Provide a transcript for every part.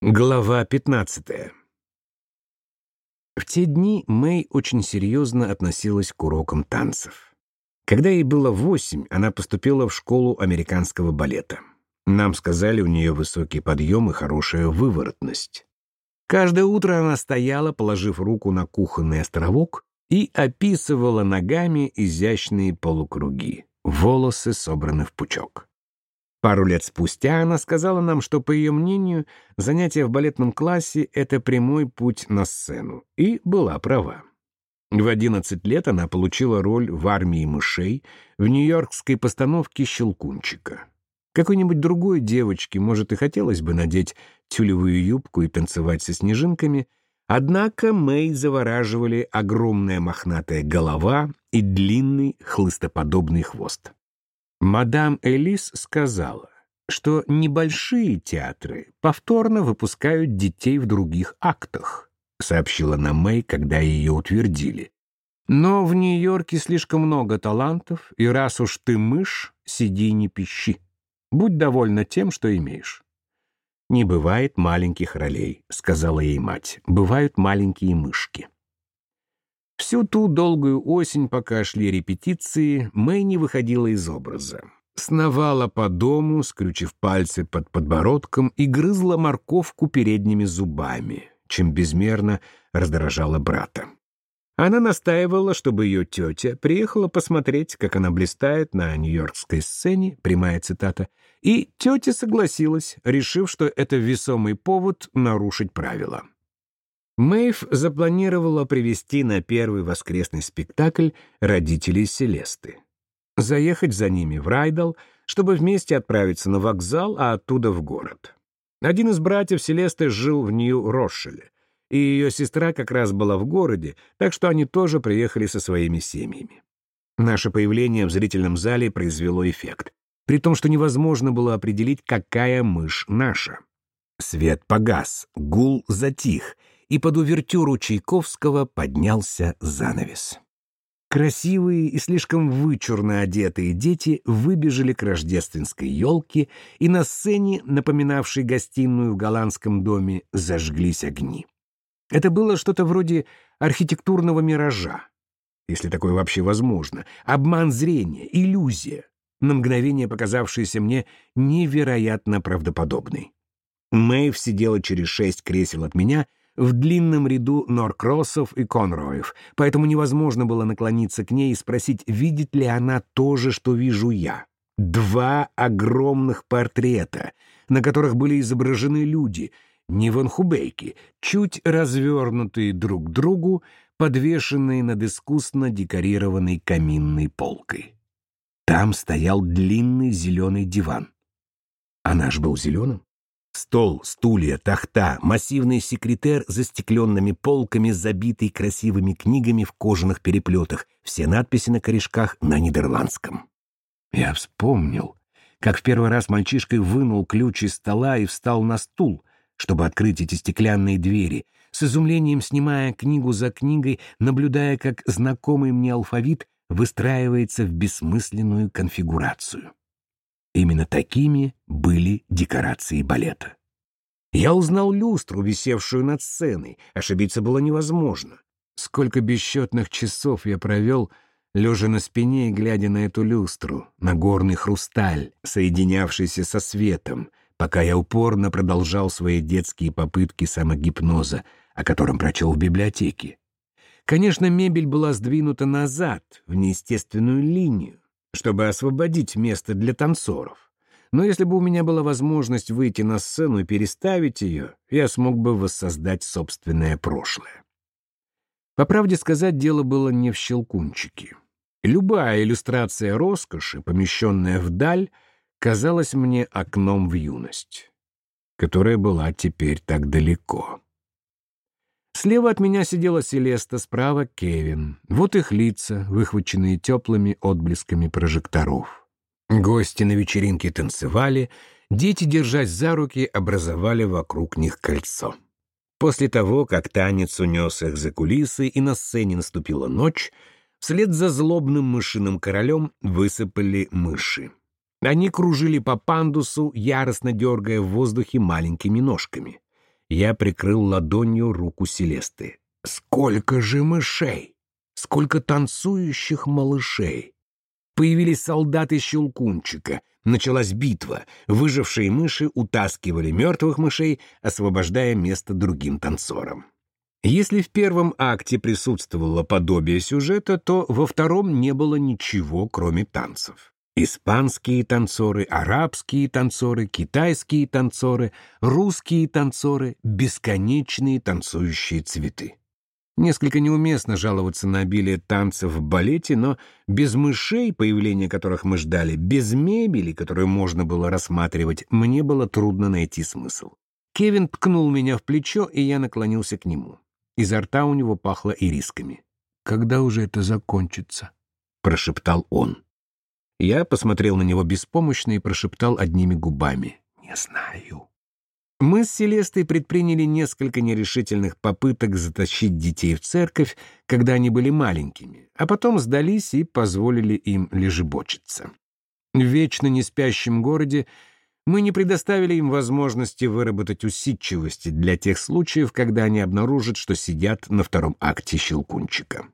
Глава 15 В те дни Мэй очень серьезно относилась к урокам танцев. Когда ей было восемь, она поступила в школу американского балета. Нам сказали, у нее высокий подъем и хорошая выворотность. Каждое утро она стояла, положив руку на кухонный островок, и описывала ногами изящные полукруги, волосы собраны в пучок. Пару лет спустя она сказала нам, что, по ее мнению, занятие в балетном классе — это прямой путь на сцену, и была права. В 11 лет она получила роль в «Армии мышей» в нью-йоркской постановке «Щелкунчика». Какой-нибудь другой девочке, может, и хотелось бы надеть тюлевую юбку и танцевать со снежинками, однако Мэй завораживали огромная мохнатая голова и длинный хлыстоподобный хвост. Мадам Элис сказала, что небольшие театры повторно выпускают детей в других актах, сообщила нам Мэй, когда ее утвердили. Но в Нью-Йорке слишком много талантов, и раз уж ты мышь, сиди не пищи. Будь довольна тем, что имеешь. «Не бывает маленьких ролей», — сказала ей мать. «Бывают маленькие мышки». Всю ту долгую осень, пока шли репетиции, Мэй выходила из образа. Сновала по дому, скрючив пальцы под подбородком, и грызла морковку передними зубами, чем безмерно раздражала брата. Она настаивала, чтобы ее тетя приехала посмотреть, как она блистает на нью-йоркской сцене, прямая цитата, и тетя согласилась, решив, что это весомый повод нарушить правила. Мэйв запланировала привести на первый воскресный спектакль родителей Селесты. Заехать за ними в Райдал, чтобы вместе отправиться на вокзал, а оттуда в город. Один из братьев Селесты жил в Нью-Рошеле, и ее сестра как раз была в городе, так что они тоже приехали со своими семьями. Наше появление в зрительном зале произвело эффект, при том, что невозможно было определить, какая мышь наша. Свет погас, гул затих — и под увертюру Чайковского поднялся занавес. Красивые и слишком вычурно одетые дети выбежали к рождественской елке, и на сцене, напоминавшей гостиную в голландском доме, зажглись огни. Это было что-то вроде архитектурного миража, если такое вообще возможно, обман зрения, иллюзия, на мгновение показавшаяся мне невероятно правдоподобной. Мэйв сидела через шесть кресел от меня в длинном ряду Норкроссов и Конроев, поэтому невозможно было наклониться к ней и спросить, видит ли она то же, что вижу я. Два огромных портрета, на которых были изображены люди, не ванхубейки, чуть развернутые друг к другу, подвешенные над искусно декорированной каминной полкой. Там стоял длинный зеленый диван. А наш был зеленым? Стол, стулья, тахта, массивный секретер за стекленными полками, забитый красивыми книгами в кожаных переплетах, все надписи на корешках на нидерландском. Я вспомнил, как в первый раз мальчишкой вынул ключ из стола и встал на стул, чтобы открыть эти стеклянные двери, с изумлением снимая книгу за книгой, наблюдая, как знакомый мне алфавит выстраивается в бессмысленную конфигурацию. Именно такими были декорации балета. Я узнал люстру, висевшую над сценой. Ошибиться было невозможно. Сколько бесчетных часов я провел, лежа на спине и глядя на эту люстру, на горный хрусталь, соединявшийся со светом, пока я упорно продолжал свои детские попытки самогипноза, о котором прочел в библиотеке. Конечно, мебель была сдвинута назад, в неестественную линию, чтобы освободить место для танцоров. Но если бы у меня была возможность выйти на сцену и переставить ее, я смог бы воссоздать собственное прошлое. По правде сказать, дело было не в щелкунчике. Любая иллюстрация роскоши, помещенная вдаль, казалась мне окном в юность, которая была теперь так далеко. Слева от меня сидела Селеста, справа — Кевин. Вот их лица, выхваченные теплыми отблесками прожекторов. Гости на вечеринке танцевали, дети, держась за руки, образовали вокруг них кольцо. После того, как танец унес их за кулисы и на сцене наступила ночь, вслед за злобным мышиным королем высыпали мыши. Они кружили по пандусу, яростно дергая в воздухе маленькими ножками. Я прикрыл ладонью руку Селесты. Сколько же мышей! Сколько танцующих малышей! Появились солдаты Щелкунчика. Началась битва. Выжившие мыши утаскивали мертвых мышей, освобождая место другим танцорам. Если в первом акте присутствовало подобие сюжета, то во втором не было ничего, кроме танцев. Испанские танцоры, арабские танцоры, китайские танцоры, русские танцоры, бесконечные танцующие цветы. Несколько неуместно жаловаться на обилие танцев в балете, но без мышей, появление которых мы ждали, без мебели, которую можно было рассматривать, мне было трудно найти смысл. Кевин ткнул меня в плечо, и я наклонился к нему. Изо рта у него пахло ирисками. «Когда уже это закончится?» — прошептал он. Я посмотрел на него беспомощно и прошептал одними губами. «Не знаю». Мы с Селестой предприняли несколько нерешительных попыток затащить детей в церковь, когда они были маленькими, а потом сдались и позволили им лежебочиться. В вечно неспящем городе мы не предоставили им возможности выработать усидчивости для тех случаев, когда они обнаружат, что сидят на втором акте «Щелкунчика».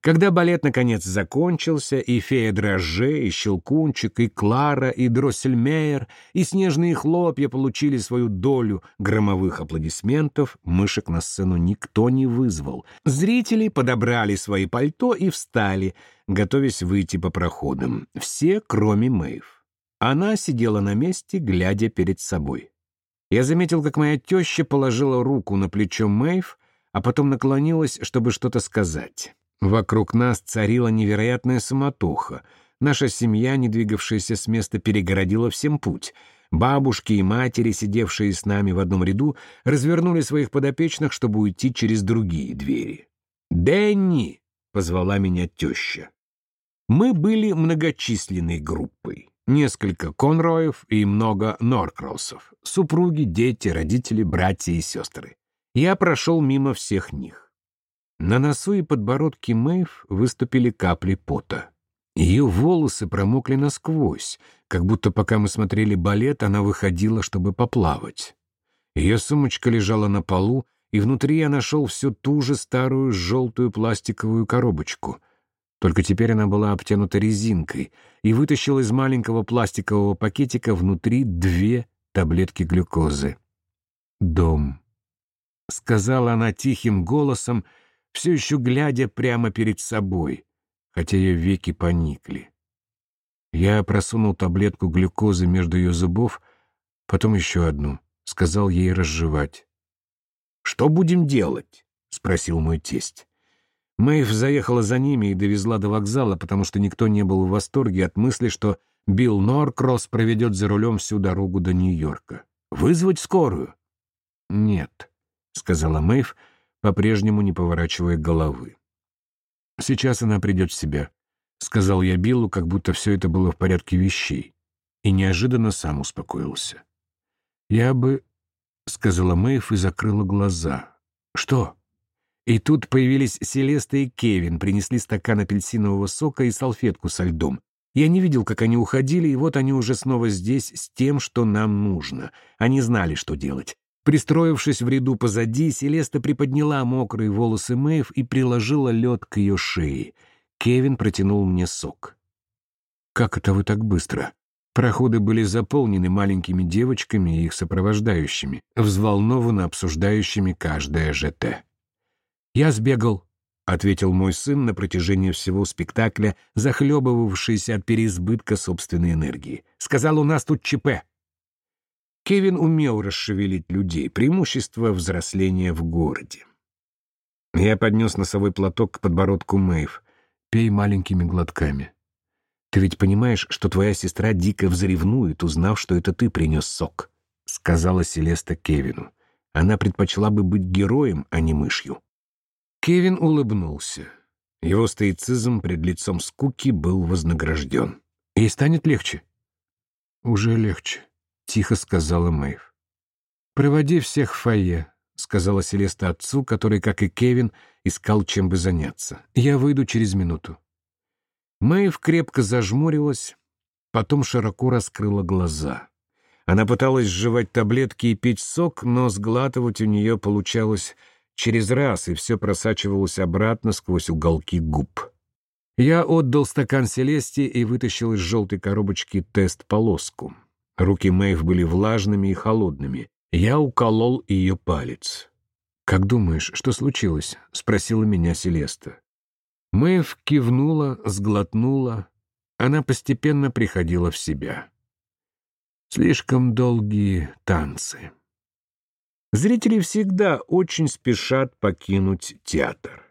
Когда балет наконец закончился, и фея Дрожже, и Щелкунчик, и Клара, и Дроссельмейер, и снежные хлопья получили свою долю громовых аплодисментов, мышек на сцену никто не вызвал. Зрители подобрали свои пальто и встали, готовясь выйти по проходам. Все, кроме Мэйв. Она сидела на месте, глядя перед собой. Я заметил, как моя теща положила руку на плечо Мэйв, а потом наклонилась, чтобы что-то сказать. Вокруг нас царила невероятная суматоха. Наша семья, не двигавшаяся с места, перегородила всем путь. Бабушки и матери, сидевшие с нами в одном ряду, развернули своих подопечных, чтобы уйти через другие двери. «Дэнни!» — позвала меня теща. Мы были многочисленной группой. Несколько Конроев и много Норкроссов. Супруги, дети, родители, братья и сестры. Я прошел мимо всех них. На носу и подбородке Мэйв выступили капли пота. Ее волосы промокли насквозь, как будто пока мы смотрели балет, она выходила, чтобы поплавать. Ее сумочка лежала на полу, и внутри я нашел всю ту же старую желтую пластиковую коробочку. Только теперь она была обтянута резинкой и вытащил из маленького пластикового пакетика внутри две таблетки глюкозы. «Дом», — сказала она тихим голосом, — все еще глядя прямо перед собой, хотя ее веки поникли. Я просунул таблетку глюкозы между ее зубов, потом еще одну, сказал ей разжевать. «Что будем делать?» — спросил мой тесть. Мэйв заехала за ними и довезла до вокзала, потому что никто не был в восторге от мысли, что Билл Норкросс проведет за рулем всю дорогу до Нью-Йорка. «Вызвать скорую?» «Нет», — сказала Мэйв, — по-прежнему не поворачивая головы. «Сейчас она придет в себя», — сказал я Биллу, как будто все это было в порядке вещей, и неожиданно сам успокоился. «Я бы...» — сказала Мэйв и закрыла глаза. «Что?» И тут появились Селеста и Кевин, принесли стакан апельсинового сока и салфетку со льдом. Я не видел, как они уходили, и вот они уже снова здесь с тем, что нам нужно. Они знали, что делать. Пристроившись в ряду позади, Селеста приподняла мокрые волосы Мэйв и приложила лед к ее шее. Кевин протянул мне сок. «Как это вы так быстро?» Проходы были заполнены маленькими девочками и их сопровождающими, взволнованно обсуждающими каждое ЖТ. «Я сбегал», — ответил мой сын на протяжении всего спектакля, захлебывавшийся от переизбытка собственной энергии. «Сказал, у нас тут ЧП». Кевин умел расшевелить людей, преимущество взросления в городе. Я поднес носовой платок к подбородку Мэйв. «Пей маленькими глотками. Ты ведь понимаешь, что твоя сестра дико взревнует, узнав, что это ты принес сок», — сказала Селеста Кевину. Она предпочла бы быть героем, а не мышью. Кевин улыбнулся. Его стоицизм пред лицом скуки был вознагражден. «Ей станет легче?» «Уже легче», тихо сказала Мэйв. «Проводи всех в фойе», — сказала Селеста отцу, который, как и Кевин, искал чем бы заняться. «Я выйду через минуту». Мэйв крепко зажмурилась, потом широко раскрыла глаза. Она пыталась жевать таблетки и пить сок, но сглатывать у нее получалось через раз, и все просачивалось обратно сквозь уголки губ. Я отдал стакан Селесте и вытащил из желтой коробочки тест-полоску. Руки Мэйв были влажными и холодными. Я уколол ее палец. «Как думаешь, что случилось?» — спросила меня Селеста. Мэйв кивнула, сглотнула. Она постепенно приходила в себя. Слишком долгие танцы. Зрители всегда очень спешат покинуть театр.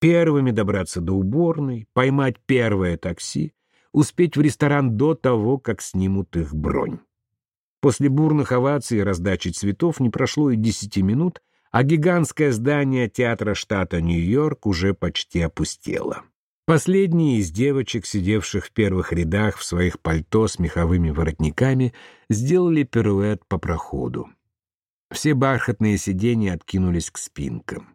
Первыми добраться до уборной, поймать первое такси, успеть в ресторан до того, как снимут их бронь. После бурных оваций и раздачи цветов не прошло и десяти минут, а гигантское здание театра штата Нью-Йорк уже почти опустело. Последние из девочек, сидевших в первых рядах в своих пальто с меховыми воротниками, сделали пируэт по проходу. Все бархатные сиденья откинулись к спинкам.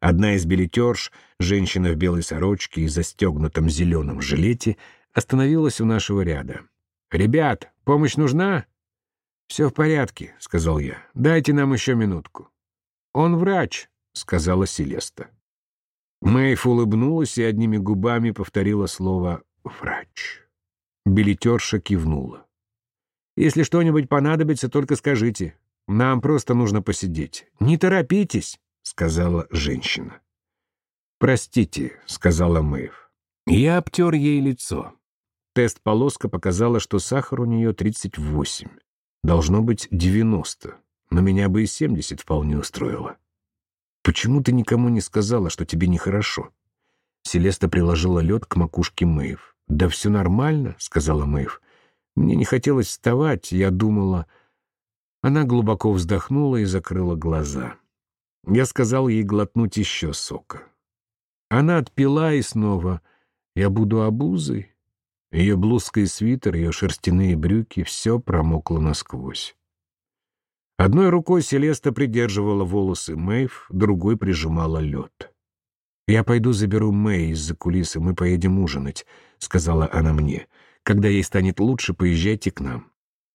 Одна из билетерш, женщина в белой сорочке и застегнутом зеленом жилете, остановилась у нашего ряда. «Ребят, помощь нужна?» «Все в порядке», — сказал я. «Дайте нам еще минутку». «Он врач», — сказала Селеста. Мэйф улыбнулась и одними губами повторила слово «врач». Билетерша кивнула. «Если что-нибудь понадобится, только скажите. Нам просто нужно посидеть. Не торопитесь», — сказала женщина. «Простите», — сказала Мэйв. Я обтер ей лицо. Тест-полоска показала, что сахар у нее 38. Должно быть 90, но меня бы и 70 вполне устроило. «Почему ты никому не сказала, что тебе нехорошо?» Селеста приложила лед к макушке Мэйв. «Да все нормально», — сказала Мэйв. «Мне не хотелось вставать, я думала...» Она глубоко вздохнула и закрыла глаза. Я сказал ей глотнуть еще сока. Она отпила и снова «Я буду обузой». Ее блузка и свитер, ее шерстяные брюки — все промокло насквозь. Одной рукой Селеста придерживала волосы Мэйв, другой прижимала лед. «Я пойду заберу Мэй из-за кулисы, мы поедем ужинать», — сказала она мне. «Когда ей станет лучше, поезжайте к нам».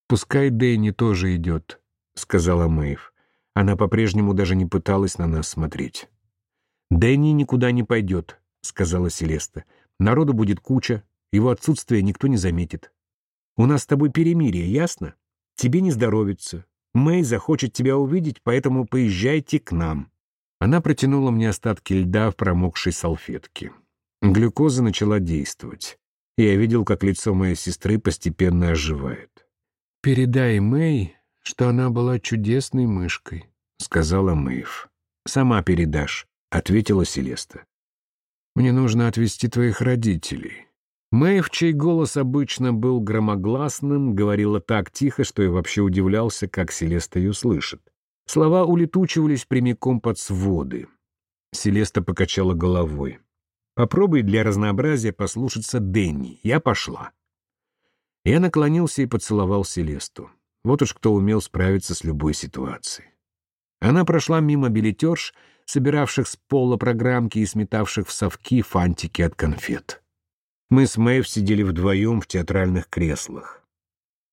«Пускай Дэнни тоже идет», — сказала Мэйв. Она по-прежнему даже не пыталась на нас смотреть. «Дэнни никуда не пойдет», — сказала Селеста. «Народу будет куча, его отсутствие никто не заметит. У нас с тобой перемирие, ясно? Тебе не здоровится, Мэй захочет тебя увидеть, поэтому поезжайте к нам». Она протянула мне остатки льда в промокшей салфетке. Глюкоза начала действовать. И я видел, как лицо моей сестры постепенно оживает. «Передай Мэй, что она была чудесной мышкой», — сказала Мэйв. «Сама передашь», — ответила Селеста. «Мне нужно отвезти твоих родителей. Мэйв, чей голос обычно был громогласным, говорила так тихо, что я вообще удивлялся, как Селеста ее слышит. Слова улетучивались прямиком под своды. Селеста покачала головой. «Попробуй для разнообразия послушаться Дэнни. Я пошла». Я наклонился и поцеловал Селесту. Вот уж кто умел справиться с любой ситуацией. Она прошла мимо билетерш, собиравших с пола программки и сметавших в совки фантики от конфет. Мы с Мэйв сидели вдвоем в театральных креслах.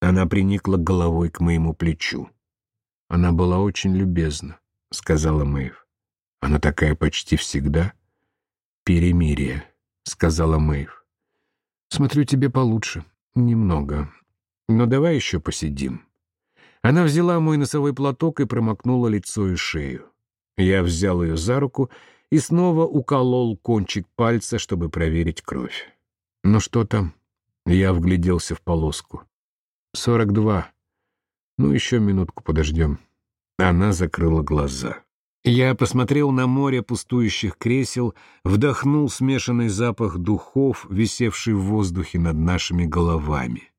Она приникла головой к моему плечу. «Она была очень любезна», — сказала Мэйв. «Она такая почти всегда». «Перемирие», — сказала Мэйв. «Смотрю, тебе получше. Немного. Но давай еще посидим». Она взяла мой носовой платок и промокнула лицо и шею. Я взял ее за руку и снова уколол кончик пальца, чтобы проверить кровь. «Ну что там?» Я вгляделся в полоску. «Сорок два. Ну, еще минутку подождем». Она закрыла глаза. Я посмотрел на море пустующих кресел, вдохнул смешанный запах духов, висевший в воздухе над нашими головами.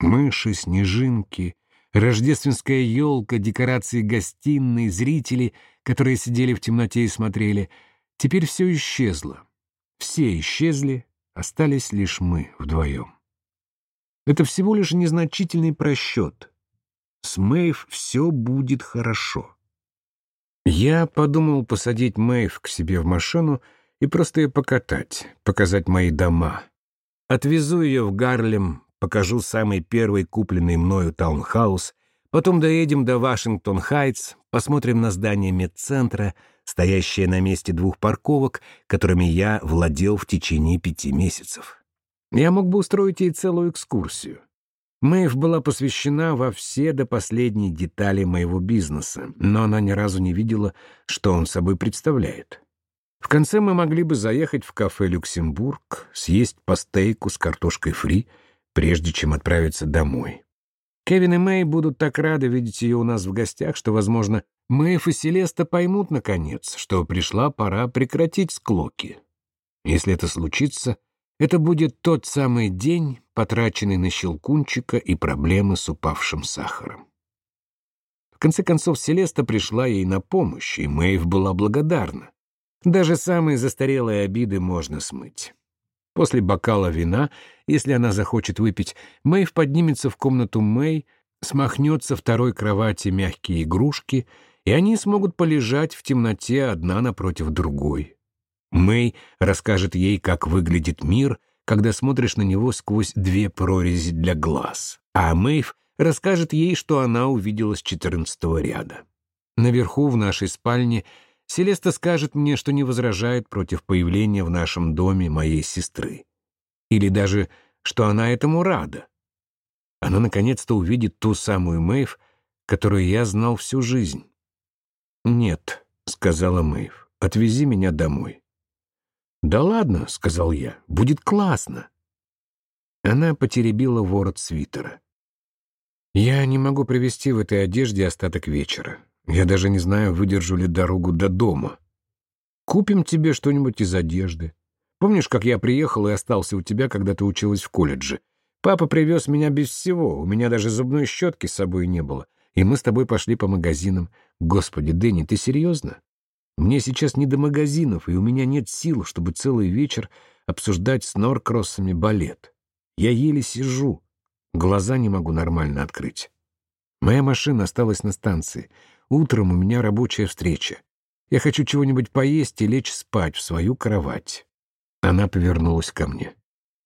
Мыши, снежинки, рождественская елка, декорации гостиной, зрители, которые сидели в темноте и смотрели. Теперь все исчезло. Все исчезли, Остались лишь мы вдвоем. Это всего лишь незначительный просчет. С Мэйв все будет хорошо. Я подумал посадить Мэйв к себе в машину и просто ее покатать, показать мои дома. Отвезу ее в Гарлем, покажу самый первый купленный мною таунхаус, потом доедем до Вашингтон-Хайтс, посмотрим на здание медцентра, стоящее на месте двух парковок, которыми я владел в течение пяти месяцев. Я мог бы устроить ей целую экскурсию. Мэйв была посвящена во все до последней детали моего бизнеса, но она ни разу не видела, что он собой представляет. В конце мы могли бы заехать в кафе «Люксембург», съесть по стейку с картошкой фри, прежде чем отправиться домой. Кевин и Мэй будут так рады видеть ее у нас в гостях, что, возможно, Мэйв и Селеста поймут, наконец, что пришла пора прекратить склоки. Если это случится, это будет тот самый день, потраченный на щелкунчика и проблемы с упавшим сахаром. В конце концов, Селеста пришла ей на помощь, и Мэйв была благодарна. Даже самые застарелые обиды можно смыть. После бокала вина, если она захочет выпить, Мэйв поднимется в комнату Мэй, смахнет со второй кровати мягкие игрушки, и они смогут полежать в темноте одна напротив другой. Мэй расскажет ей, как выглядит мир, когда смотришь на него сквозь две прорези для глаз, а Мэйв расскажет ей, что она увидела с четырнадцатого ряда. Наверху в нашей спальне Селеста скажет мне, что не возражает против появления в нашем доме моей сестры. Или даже, что она этому рада. Она наконец-то увидит ту самую Мэйв, которую я знал всю жизнь. «Нет», — сказала Мэйв, — «отвези меня домой». «Да ладно», — сказал я, — «будет классно». Она потеребила ворот свитера. «Я не могу провести в этой одежде остаток вечера. Я даже не знаю, выдержу ли дорогу до дома. Купим тебе что-нибудь из одежды. Помнишь, как я приехал и остался у тебя, когда ты училась в колледже? Папа привез меня без всего, у меня даже зубной щетки с собой не было. И мы с тобой пошли по магазинам. Господи, Дэнни, ты серьезно? Мне сейчас не до магазинов, и у меня нет сил, чтобы целый вечер обсуждать с норкроссами балет. Я еле сижу, глаза не могу нормально открыть. Моя машина осталась на станции. Утром у меня рабочая встреча. Я хочу чего-нибудь поесть и лечь спать в свою кровать. Она повернулась ко мне.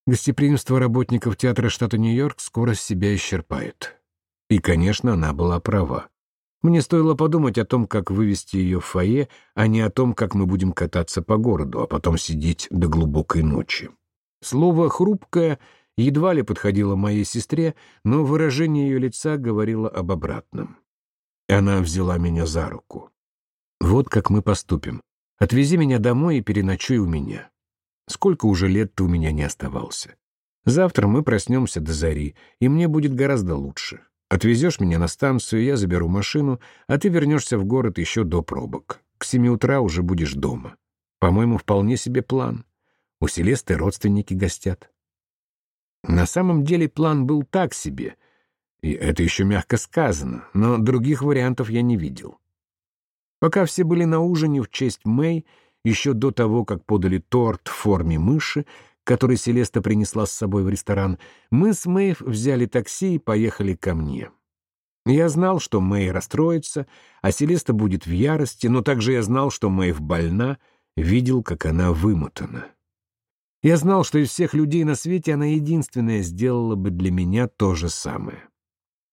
Гостеприимство работников театра штата Нью-Йорк скоро себя исчерпает. И, конечно, она была права. Мне стоило подумать о том, как вывести ее в фойе, а не о том, как мы будем кататься по городу, а потом сидеть до глубокой ночи. Слово «хрупкое» едва ли подходило моей сестре, но выражение ее лица говорило об обратном. Она взяла меня за руку. «Вот как мы поступим. Отвези меня домой и переночуй у меня. Сколько уже лет ты у меня не оставался. Завтра мы проснемся до зари, и мне будет гораздо лучше. Отвезешь меня на станцию, я заберу машину, а ты вернешься в город еще до пробок. К семи утра уже будешь дома. По-моему, вполне себе план. У Селесты родственники гостят. На самом деле план был так себе, и это еще мягко сказано, но других вариантов я не видел. Пока все были на ужине в честь Мэй, еще до того, как подали торт в форме мыши, который Селеста принесла с собой в ресторан, мы с Мэйв взяли такси и поехали ко мне. Я знал, что Мэй расстроится, а Селеста будет в ярости, но также я знал, что Мэйв больна, видел, как она вымотана. Я знал, что из всех людей на свете она единственная сделала бы для меня то же самое.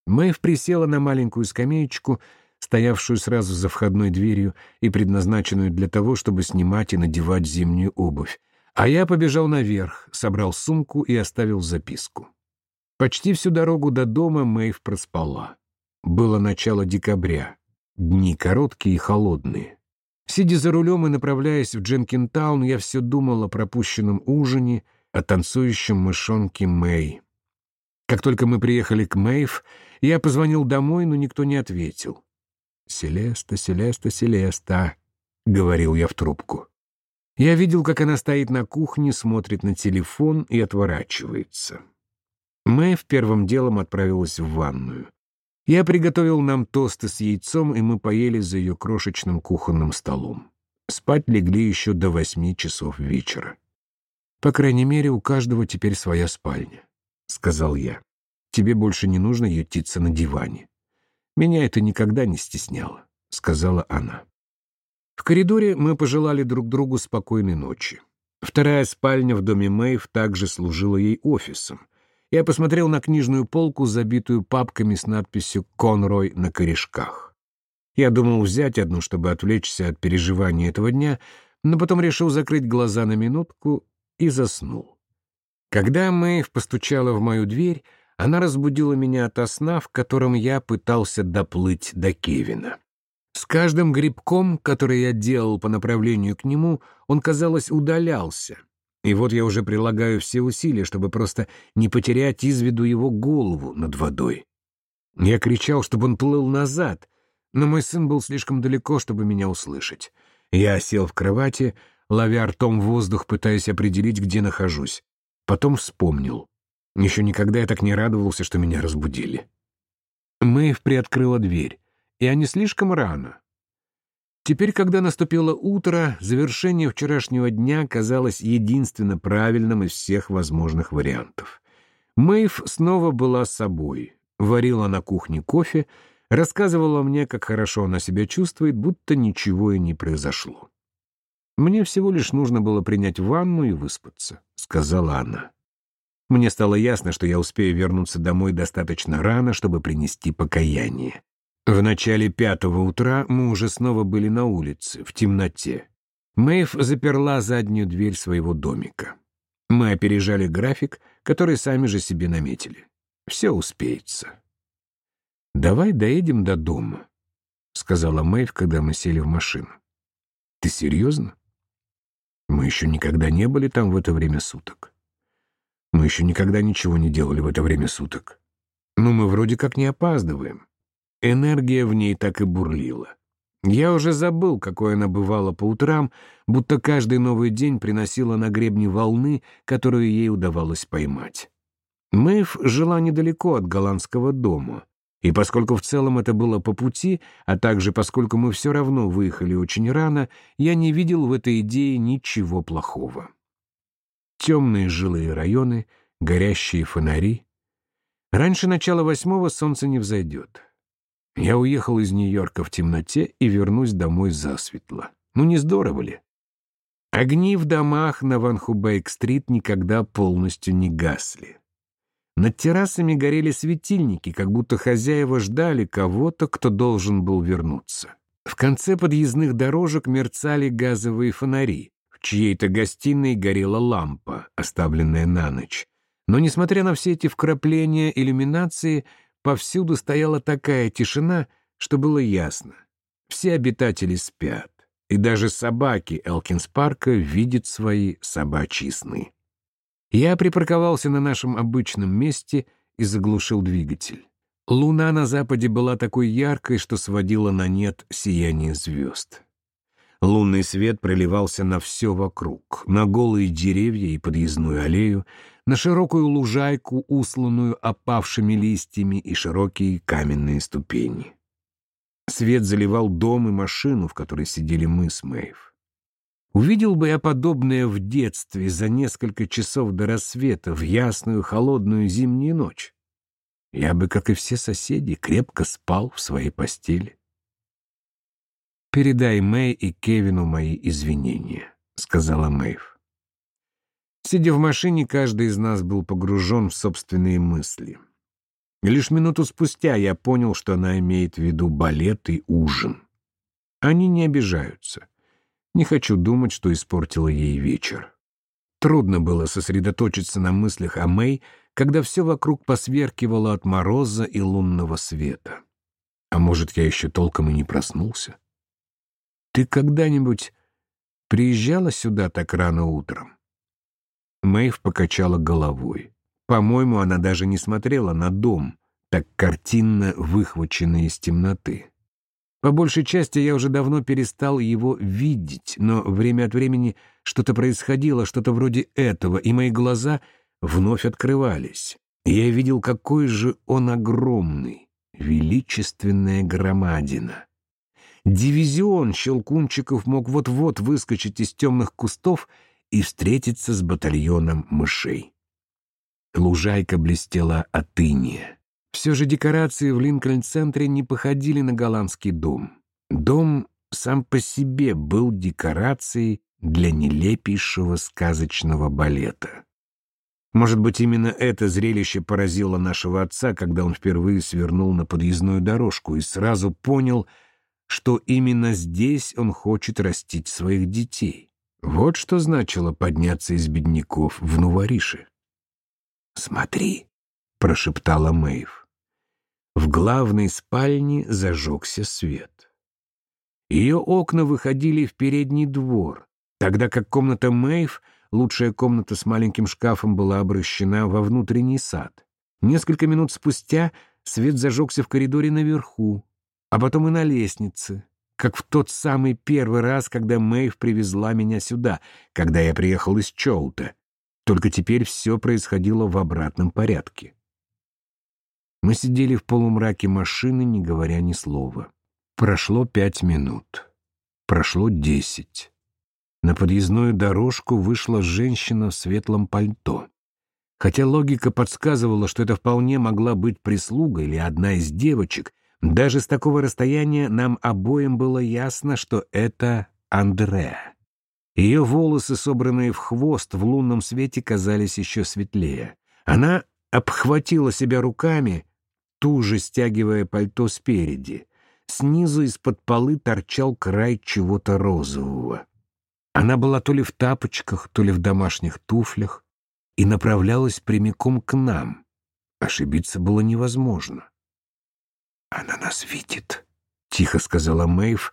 Мэйв присела на маленькую скамеечку, стоявшую сразу за входной дверью и предназначенную для того, чтобы снимать и надевать зимнюю обувь, а я побежал наверх, собрал сумку и оставил записку. Почти всю дорогу до дома Мэйв проспала. Было начало декабря. Дни короткие и холодные. Сидя за рулем и направляясь в Дженкинтаун, я все думал о пропущенном ужине, о танцующем мышонке Мэй. Как только мы приехали к Мэйв, я позвонил домой, но никто не ответил. «Селеста, Селеста, Селеста», — говорил я в трубку. Я видел, как она стоит на кухне, смотрит на телефон и отворачивается. Мэйв первым делом отправилась в ванную. Я приготовил нам тосты с яйцом, и мы поели за ее крошечным кухонным столом. Спать легли еще до восьми часов вечера. «По крайней мере, у каждого теперь своя спальня», — сказал я. «Тебе больше не нужно ютиться на диване». «Меня это никогда не стесняло», — сказала она. В коридоре мы пожелали друг другу спокойной ночи. Вторая спальня в доме Мэйв также служила ей офисом, Я посмотрел на книжную полку, забитую папками с надписью «Конрой» на корешках. Я думал взять одну, чтобы отвлечься от переживаний этого дня, но потом решил закрыть глаза на минутку и заснул. Когда Мэйв постучала в мою дверь, она разбудила меня ото сна, в котором я пытался доплыть до Кевина. Каждым грибком, который я делал по направлению к нему, он, казалось, удалялся. И вот я уже прилагаю все усилия, чтобы просто не потерять из виду его голову над водой. Я кричал, чтобы он плыл назад, но мой сын был слишком далеко, чтобы меня услышать. Я сел в кровати, ловя ртом воздух, пытаясь определить, где нахожусь. Потом вспомнил. Еще никогда я так не радовался, что меня разбудили. Мэйв приоткрыла дверь. И они слишком рано. Теперь, когда наступило утро, завершение вчерашнего дня казалось единственно правильным из всех возможных вариантов. Мэйв снова была собой, варила на кухне кофе, рассказывала мне, как хорошо она себя чувствует, будто ничего и не произошло. «Мне всего лишь нужно было принять ванну и выспаться», — сказала она. Мне стало ясно, что я успею вернуться домой достаточно рано, чтобы принести покаяние. В начале пятого утра мы уже снова были на улице, в темноте. Мэйв заперла заднюю дверь своего домика. Мы опережали график, который сами же себе наметили. Все успеется. «Давай доедем до дома», — сказала Мэйв, когда мы сели в машину. «Ты серьезно? Мы еще никогда не были там в это время суток. Мы еще никогда ничего не делали в это время суток. Но мы вроде как не опаздываем. Энергия в ней так и бурлила. Я уже забыл, какой она бывала по утрам, будто каждый новый день приносила на гребне волны, которую ей удавалось поймать. Мэйв жила недалеко от голландского дома, и поскольку в целом это было по пути, а также поскольку мы все равно выехали очень рано, я не видел в этой идее ничего плохого. Темные жилые районы, горящие фонари. Раньше начала восьмого солнце не взойдет. Я уехал из Нью-Йорка в темноте и вернусь домой засветло. Ну не здорово ли? Огни в домах на Ванхубейк-стрит никогда полностью не гасли. Над террасами горели светильники, как будто хозяева ждали кого-то, кто должен был вернуться. В конце подъездных дорожек мерцали газовые фонари. В чьей-то гостиной горела лампа, оставленная на ночь. Но, несмотря на все эти вкрапления иллюминации, Повсюду стояла такая тишина, что было ясно. Все обитатели спят, и даже собаки Элкинс-парка видят свои собачьи сны. Я припарковался на нашем обычном месте и заглушил двигатель. Луна на западе была такой яркой, что сводила на нет сияние звезд. Лунный свет проливался на все вокруг, на голые деревья и подъездную аллею, на широкую лужайку, усланную опавшими листьями и широкие каменные ступени. Свет заливал дом и машину, в которой сидели мы с Мэйв. Увидел бы я подобное в детстве за несколько часов до рассвета в ясную холодную зимнюю ночь. Я бы, как и все соседи, крепко спал в своей постели. «Передай Мэй и Кевину мои извинения», — сказала Мэйв. Сидя в машине, каждый из нас был погружен в собственные мысли. лишь минуту спустя я понял, что она имеет в виду балет и ужин. Они не обижаются. Не хочу думать, что испортила ей вечер. Трудно было сосредоточиться на мыслях о Мэй, когда все вокруг посверкивало от мороза и лунного света. А может, я еще толком и не проснулся? Ты когда-нибудь приезжала сюда так рано утром? Мэйв покачала головой. По-моему, она даже не смотрела на дом, так картинно выхваченный из темноты. По большей части я уже давно перестал его видеть, но время от времени что-то происходило, что-то вроде этого, и мои глаза вновь открывались. я видел, какой же он огромный, величественная громадина. Дивизион щелкунчиков мог вот-вот выскочить из темных кустов и встретиться с батальоном мышей. Лужайка блестела от иния. Все же декорации в Линкольн-центре не походили на голландский дом. Дом сам по себе был декорацией для нелепейшего сказочного балета. Может быть, именно это зрелище поразило нашего отца, когда он впервые свернул на подъездную дорожку и сразу понял, что именно здесь он хочет растить своих детей. Вот что значило подняться из бедняков в Нуварише. «Смотри», — прошептала Мэйв. В главной спальне зажегся свет. Ее окна выходили в передний двор, тогда как комната Мэйв — Лучшая комната с маленьким шкафом была обращена во внутренний сад. Несколько минут спустя свет зажегся в коридоре наверху, а потом и на лестнице, как в тот самый первый раз, когда Мэйв привезла меня сюда, когда я приехал из Чоута. Только теперь все происходило в обратном порядке. Мы сидели в полумраке машины, не говоря ни слова. Прошло пять минут. Прошло десять. На подъездную дорожку вышла женщина в светлом пальто. Хотя логика подсказывала, что это вполне могла быть прислуга или одна из девочек, даже с такого расстояния нам обоим было ясно, что это Андреа. Ее волосы, собранные в хвост, в лунном свете казались еще светлее. Она обхватила себя руками, туже стягивая пальто спереди. Снизу из-под полы торчал край чего-то розового. Она была то ли в тапочках, то ли в домашних туфлях и направлялась прямиком к нам. Ошибиться было невозможно. «Она нас видит», — тихо сказала Мэйв,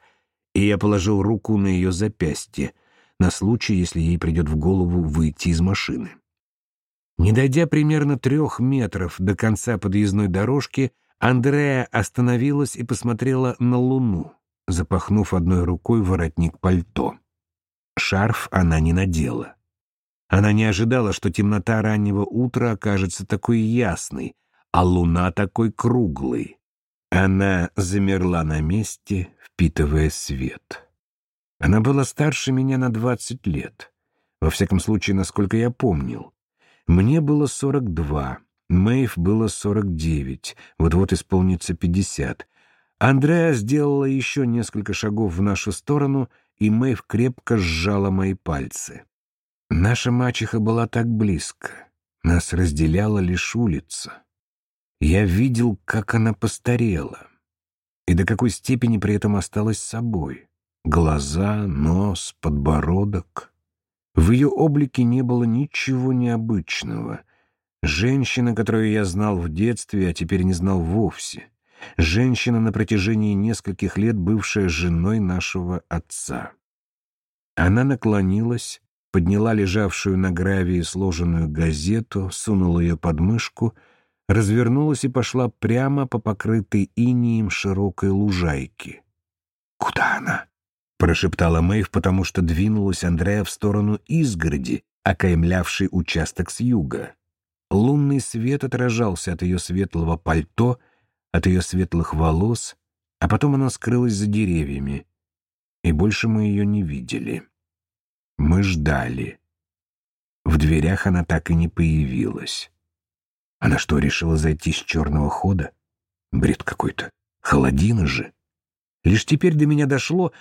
и я положил руку на ее запястье, на случай, если ей придет в голову выйти из машины. Не дойдя примерно трех метров до конца подъездной дорожки, Андрея остановилась и посмотрела на луну, запахнув одной рукой воротник пальто. Шарф она не надела. Она не ожидала, что темнота раннего утра окажется такой ясной, а луна такой круглой. Она замерла на месте, впитывая свет. Она была старше меня на двадцать лет. Во всяком случае, насколько я помнил. Мне было сорок два, Мэйв было сорок девять, вот-вот исполнится пятьдесят. Андреа сделала еще несколько шагов в нашу сторону — и Мэйв крепко сжала мои пальцы. Наша мачеха была так близко. Нас разделяла лишь улица. Я видел, как она постарела. И до какой степени при этом осталась собой. Глаза, нос, подбородок. В ее облике не было ничего необычного. Женщина, которую я знал в детстве, а теперь не знал вовсе. Женщина на протяжении нескольких лет бывшая женой нашего отца. Она наклонилась, подняла лежавшую на гравии сложенную газету, сунула ее под мышку, развернулась и пошла прямо по покрытой инием широкой лужайке. «Куда она?» — прошептала Мэйв, потому что двинулась Андрея в сторону изгороди, окаймлявшей участок с юга. Лунный свет отражался от ее светлого пальто — от ее светлых волос, а потом она скрылась за деревьями, и больше мы ее не видели. Мы ждали. В дверях она так и не появилась. Она что, решила зайти с черного хода? Бред какой-то. Холодина же. Лишь теперь до меня дошло,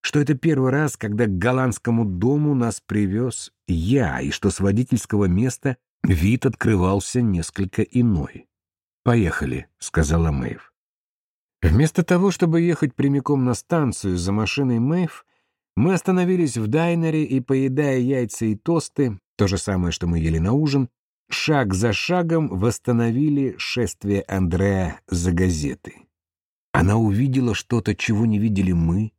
что это первый раз, когда к голландскому дому нас привез я, и что с водительского места вид открывался несколько иной. «Поехали», — сказала Мэйв. Вместо того, чтобы ехать прямиком на станцию за машиной Мэйв, мы остановились в дайнере и, поедая яйца и тосты, то же самое, что мы ели на ужин, шаг за шагом восстановили шествие Андреа за газетой. Она увидела что-то, чего не видели мы.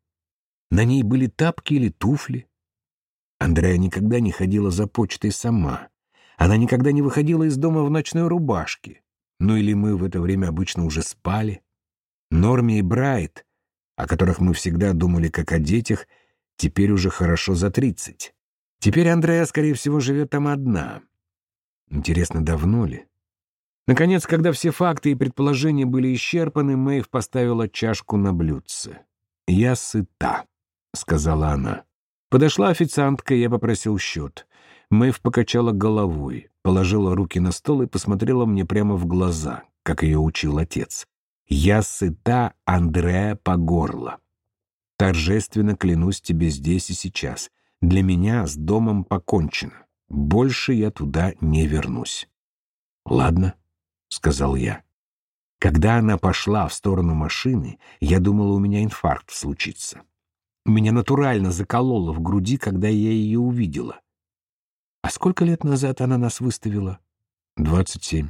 На ней были тапки или туфли. Андреа никогда не ходила за почтой сама. Она никогда не выходила из дома в ночной рубашке. Ну или мы в это время обычно уже спали. Норми и Брайт, о которых мы всегда думали как о детях, теперь уже хорошо за тридцать. Теперь Андрея, скорее всего, живет там одна. Интересно, давно ли? Наконец, когда все факты и предположения были исчерпаны, Мэйв поставила чашку на блюдце. «Я сыта», — сказала она. Подошла официантка, и я попросил счет. Мэйв покачала головой, положила руки на стол и посмотрела мне прямо в глаза, как ее учил отец. «Я сыта, Андреа, по горло. Торжественно клянусь тебе здесь и сейчас. Для меня с домом покончено. Больше я туда не вернусь. «Ладно», — сказал я. Когда она пошла в сторону машины, я думала, у меня инфаркт случится. Меня натурально закололо в груди, когда я ее увидела. А сколько лет назад она нас выставила? Двадцать семь.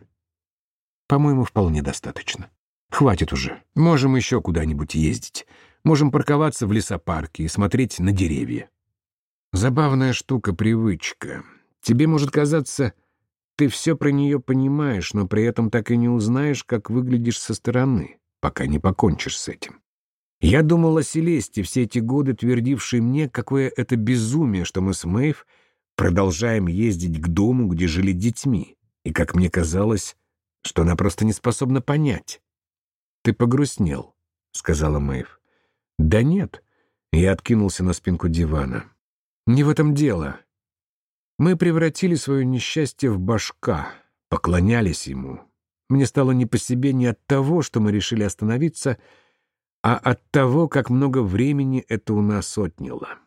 По-моему, вполне достаточно. Хватит уже. Можем еще куда-нибудь ездить. Можем парковаться в лесопарке и смотреть на деревья. Забавная штука — привычка. Тебе может казаться, ты все про нее понимаешь, но при этом так и не узнаешь, как выглядишь со стороны, пока не покончишь с этим. Я думал о Селесте все эти годы, твердившей мне, какое это безумие, что мы с Мэйв продолжаем ездить к дому, где жили детьми, и, как мне казалось, что она просто не способна понять. «Ты погрустнел», — сказала Мэйв. «Да нет», — я откинулся на спинку дивана. «Не в этом дело. Мы превратили свое несчастье в башка, поклонялись ему. Мне стало не по себе не от того, что мы решили остановиться, а от того, как много времени это у нас отняло.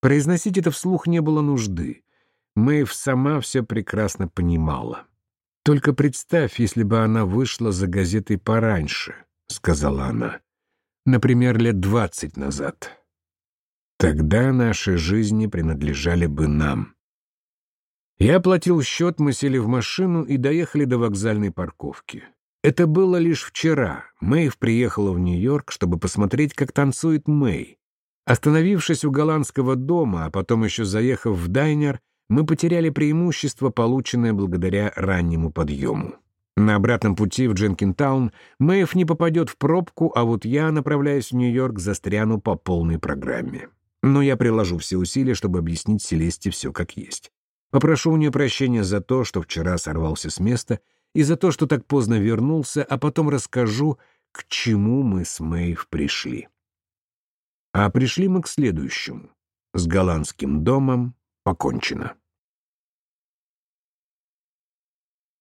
Произносить это вслух не было нужды. Мэйв сама все прекрасно понимала. «Только представь, если бы она вышла за газетой пораньше», — сказала она. «Например, лет двадцать назад. Тогда наши жизни принадлежали бы нам. Я оплатил счет, мы сели в машину и доехали до вокзальной парковки. Это было лишь вчера. Мэйв приехала в Нью-Йорк, чтобы посмотреть, как танцует Мэй. Остановившись у голландского дома, а потом еще заехав в дайнер, мы потеряли преимущество, полученное благодаря раннему подъему. На обратном пути в Дженкинтаун Мэйв не попадет в пробку, а вот я, направляясь в Нью-Йорк, застряну по полной программе. Но я приложу все усилия, чтобы объяснить Селесте все как есть. Попрошу у нее прощения за то, что вчера сорвался с места, и за то, что так поздно вернулся, а потом расскажу, к чему мы с Мэйв пришли. А пришли мы к следующему. С голландским домом покончено.